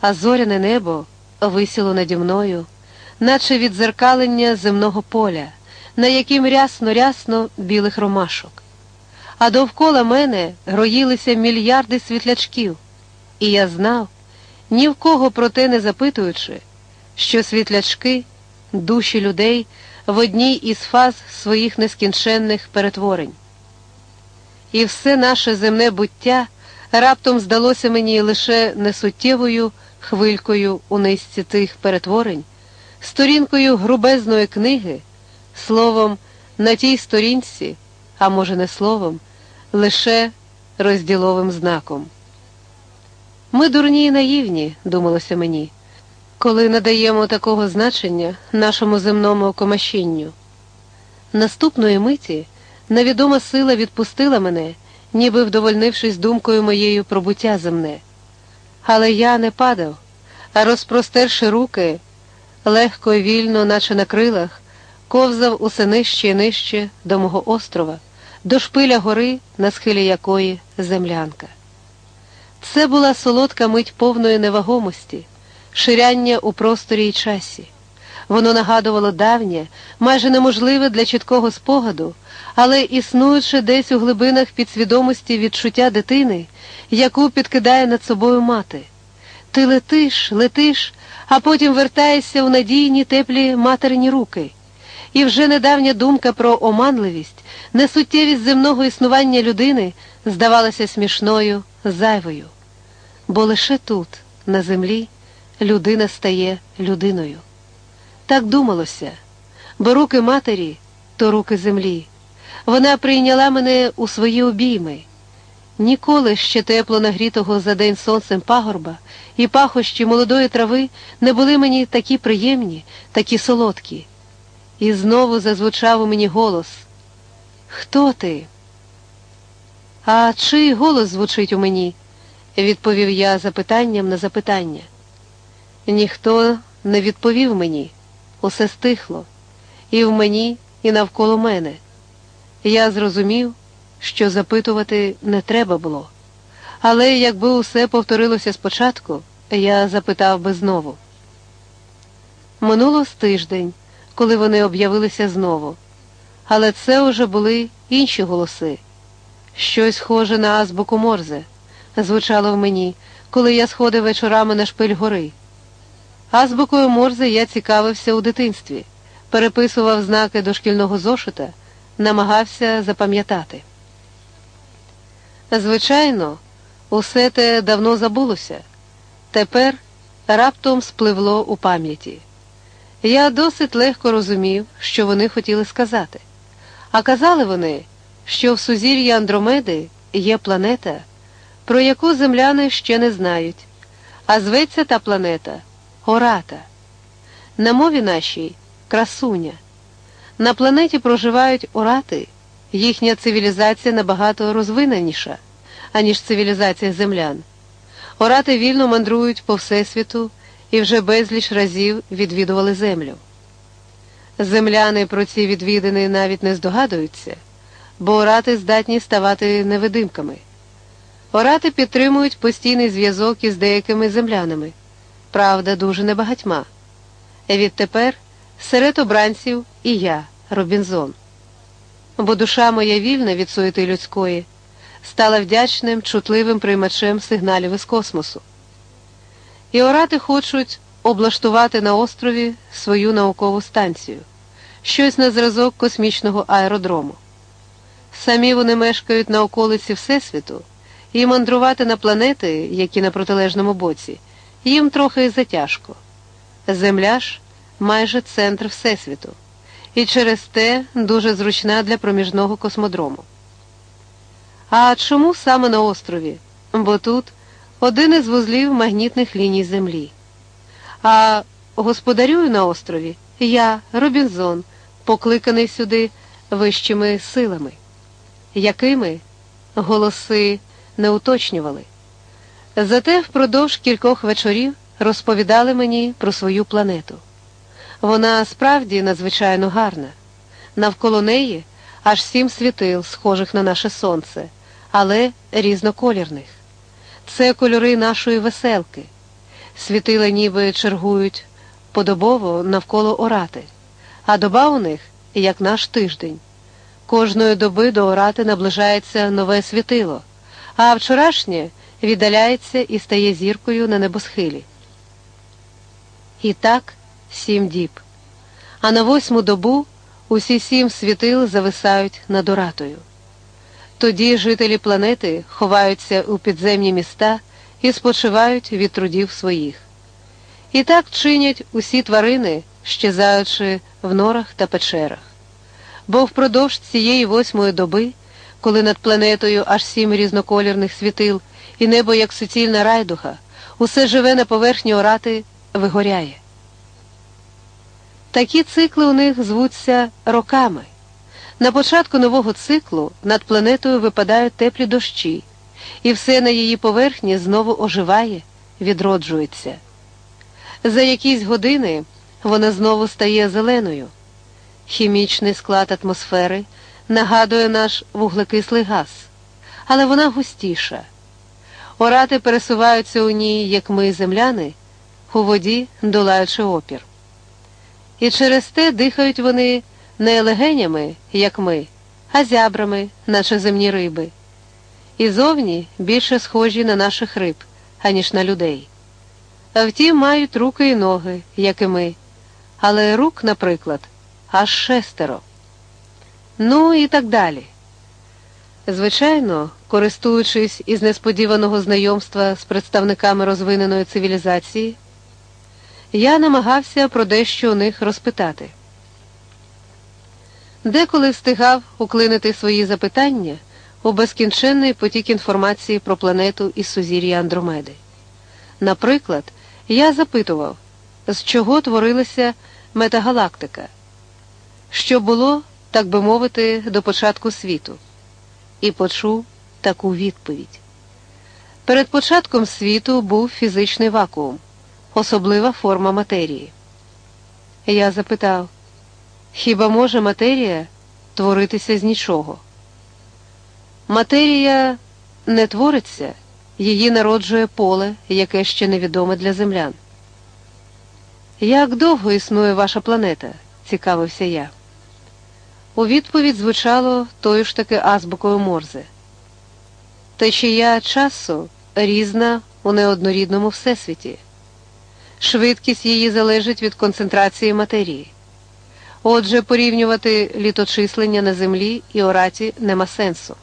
а зоряне небо висіло наді мною, наче відзеркалення земного поля, на яким рясно-рясно білих ромашок. А довкола мене роїлися мільярди світлячків, і я знав, ні в кого про те не запитуючи, що світлячки, душі людей в одній із фаз своїх нескінченних перетворень. І все наше земне буття раптом здалося мені лише несуттєвою хвилькою у низці тих перетворень, сторінкою грубезної книги, словом, на тій сторінці, а може, не словом, лише розділовим знаком. Ми дурні і наївні, думалося мені, коли надаємо такого значення нашому земному комашінню. Наступної миті невідома сила відпустила мене, ніби вдовольнившись думкою моєю про буття земне. Але я не падав, а розпростерши руки, легко і вільно, наче на крилах, ковзав усе нижче і нижче до мого острова, до шпиля гори, на схилі якої землянка. Це була солодка мить повної невагомості, ширяння у просторі й часі. Воно нагадувало давнє, майже неможливе для чіткого спогаду, але існуючи десь у глибинах підсвідомості відчуття дитини, яку підкидає над собою мати. Ти летиш, летиш, а потім вертаєшся у надійні теплі материні руки. І вже недавня думка про оманливість, несуттєвість земного існування людини здавалася смішною, зайвою. Бо лише тут, на землі, людина стає людиною. Так думалося, бо руки матері то руки землі. Вона прийняла мене у свої обійми. Ніколи ще тепло нагрітого за день сонцем пагорба і пахощі молодої трави не були мені такі приємні, такі солодкі. І знову зазвучав у мені голос Хто ти? А чий голос звучить у мені? відповів я запитанням на запитання. Ніхто не відповів мені, усе стихло, і в мені, і навколо мене. Я зрозумів, що запитувати не треба було. Але якби усе повторилося спочатку, я запитав би знову. Минуло з тиждень, коли вони об'явилися знову, але це уже були інші голоси. Щось схоже на азбуку Морзе звучало в мені, коли я сходив вечорами на шпиль гори. Азбукою Морзе я цікавився у дитинстві, переписував знаки до шкільного зошита, намагався запам'ятати. Звичайно, усе те давно забулося, тепер раптом спливло у пам'яті. Я досить легко розумів, що вони хотіли сказати. А казали вони, що в сузір'ї Андромеди є планета, про яку земляни ще не знають, а зветься та планета Ората. На мові нашій красуня. На планеті проживають орати, їхня цивілізація набагато розвиненіша, аніж цивілізація землян. Орати вільно мандрують по всесвіту і вже безліч разів відвідували землю. Земляни про ці відвідини навіть не здогадуються, бо орати здатні ставати невидимками. Орати підтримують постійний зв'язок із деякими землянами, правда, дуже небагатьма. Відтепер серед обранців і я, Робінзон. Бо душа моя вільна від суєти людської, стала вдячним, чутливим приймачем сигналів із космосу. І орати хочуть облаштувати на острові свою наукову станцію, щось на зразок космічного аеродрому. Самі вони мешкають на околиці Всесвіту, і мандрувати на планети, які на протилежному боці, їм трохи затяжко. Земля ж майже центр Всесвіту, і через те дуже зручна для проміжного космодрому. А чому саме на острові? Бо тут один із вузлів магнітних ліній Землі. А господарюю на острові я, Робінзон, покликаний сюди вищими силами. Якими голоси не уточнювали. Зате впродовж кількох вечорів розповідали мені про свою планету. Вона справді надзвичайно гарна. Навколо неї аж сім світил, схожих на наше сонце, але різноколірних. Це кольори нашої веселки. Світила ніби чергують подобово навколо орати, а доба у них як наш тиждень. Кожної доби до орати наближається нове світило, а вчорашнє віддаляється і стає зіркою на небосхилі. І так сім діб. А на восьму добу усі сім світил зависають над оратою. Тоді жителі планети ховаються у підземні міста і спочивають від трудів своїх. І так чинять усі тварини, щезаючи в норах та печерах. Бо впродовж цієї восьмої доби, коли над планетою аж сім різноколірних світил і небо, як суцільна райдуха, усе живе на поверхні орати, вигоряє. Такі цикли у них звуться роками. На початку нового циклу над планетою випадають теплі дощі, і все на її поверхні знову оживає, відроджується. За якісь години вона знову стає зеленою. Хімічний склад атмосфери нагадує наш вуглекислий газ, але вона густіша. Орати пересуваються у ній, як ми, земляни, у воді долаючи опір. І через те дихають вони не легенями, як ми, а зябрами, наче земні риби. І зовні більше схожі на наших риб, аніж на людей. А втім, мають руки і ноги, як і ми, але рук, наприклад, аж шестеро. Ну і так далі. Звичайно, користуючись із несподіваного знайомства з представниками розвиненої цивілізації, я намагався про дещо у них розпитати. Деколи встигав уклинити свої запитання у безкінченний потік інформації про планету із сузір'я Андромеди. Наприклад, я запитував, з чого творилася метагалактика, що було, так би мовити, до початку світу, і почув таку відповідь. Перед початком світу був фізичний вакуум, особлива форма матерії. Я запитав, хіба може матерія творитися з нічого? Матерія не твориться, її народжує поле, яке ще невідоме для землян. Як довго існує ваша планета? цікавився я. У відповідь звучало тою ж таки азбукою морзе. Течія часу різна у неоднорідному всесвіті. Швидкість її залежить від концентрації матерії. Отже, порівнювати літочислення на землі і ораті нема сенсу.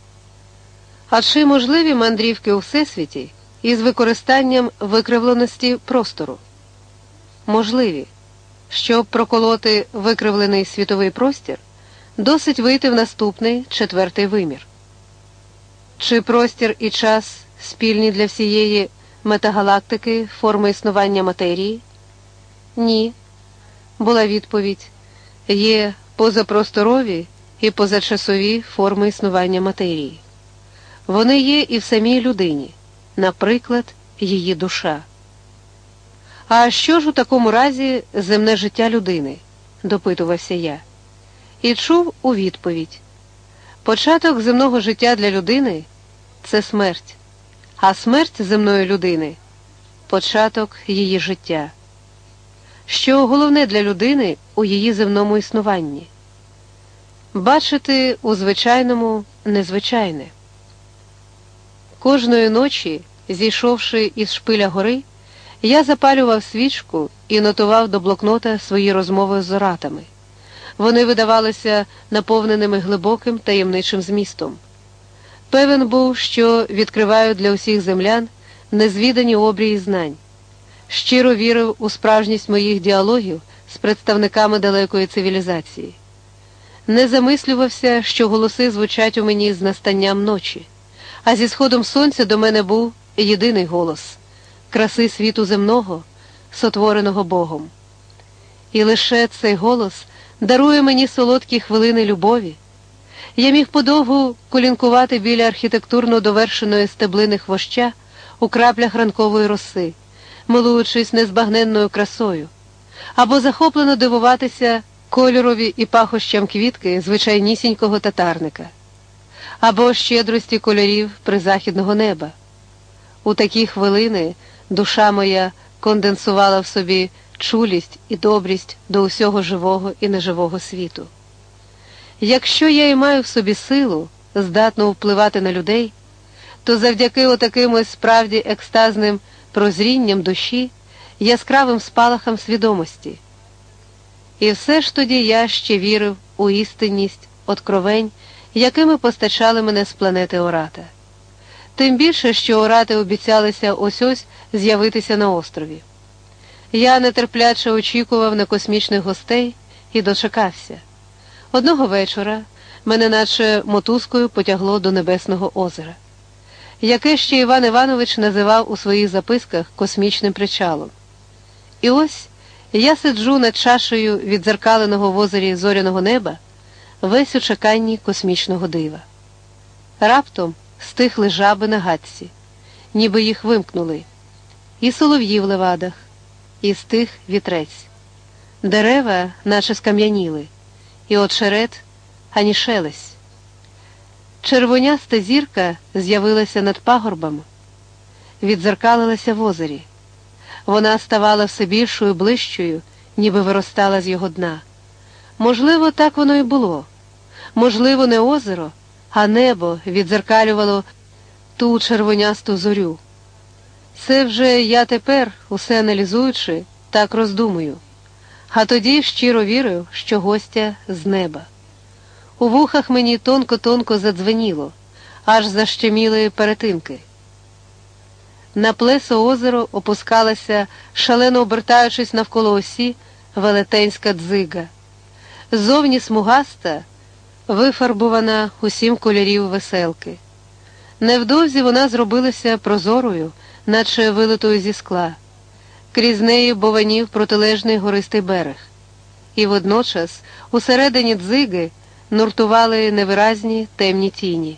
А чи можливі мандрівки у всесвіті із використанням викривленості простору? Можливі. Щоб проколоти викривлений світовий простір, досить вийти в наступний четвертий вимір. Чи простір і час спільні для всієї метагалактики форми існування матерії? Ні. Була відповідь. Є позапросторові і позачасові форми існування матерії. Вони є і в самій людині, наприклад, її душа. А що ж у такому разі земне життя людини? допитувався я, і чув у відповідь: початок земного життя для людини це смерть, а смерть земної людини початок її життя. Що головне для людини у її земному існуванні? Бачити у звичайному незвичайне. Кожної ночі, зійшовши із шпиля гори, я запалював свічку і нотував до блокнота свої розмови з оратами. Вони видавалися наповненими глибоким таємничим змістом. Певен був, що відкривають для усіх землян незвідані обрії знань. Щиро вірив у справжність моїх діалогів з представниками далекої цивілізації. Не замислювався, що голоси звучать у мені з настанням ночі, а зі сходом сонця до мене був єдиний голос краси світу земного, сотвореного Богом. І лише цей голос дарує мені солодкі хвилини любові. Я міг подовгу колінкувати біля архітектурно довершеної стеблини хвоща у краплях ранкової роси, милуючись незбагненною красою, або захоплено дивуватися кольорові і пахощам квітки звичайнісінького татарника, або щедрості кольорів призахідного неба. У такі хвилини душа моя конденсувала в собі чулість і добрість до усього живого і неживого світу. Якщо я і маю в собі силу, здатну впливати на людей, то завдяки отаким ось справді екстазним прозрінням душі, яскравим спалахам свідомості. І все ж тоді я ще вірив у істинність, откровень, якими постачали мене з планети Ората. Тим більше, що Орати обіцялися ось ось з'явитися на острові. Я нетерпляче очікував на космічних гостей і дочекався. Одного вечора мене, наче мотузкою, потягло до Небесного озера, яке ще Іван Іванович називав у своїх записках космічним причалом. І ось я сиджу над чашею відзеркаленого в озері зоряного неба, весь у чеканні космічного дива. Раптом стихли жаби на гадці, ніби їх вимкнули, і солов'ї в левадах, і стих вітрець. Дерева, наче скам'яніли, і очерет ані шелесь. Червоняста зірка з'явилася над пагорбами, відзеркалилася в озері. Вона ставала все більшою ближчою, ніби виростала з його дна. Можливо, так воно і було. Можливо, не озеро, а небо відзеркалювало ту червонясту зорю. Це вже я тепер, усе аналізуючи, так роздумую, а тоді щиро вірив, що гостя з неба. У вухах мені тонко-тонко задзвеніло, аж защеміли перетинки. На плесо озеро опускалася, шалено обертаючись навколо осі, велетенська дзига. Зовні смугаста, вифарбована усім кольорів веселки. Невдовзі вона зробилася прозорою, наче вилитою зі скла, крізь неї бованів протилежний гористий берег, і водночас усередині дзиги нуртували невиразні темні тіні.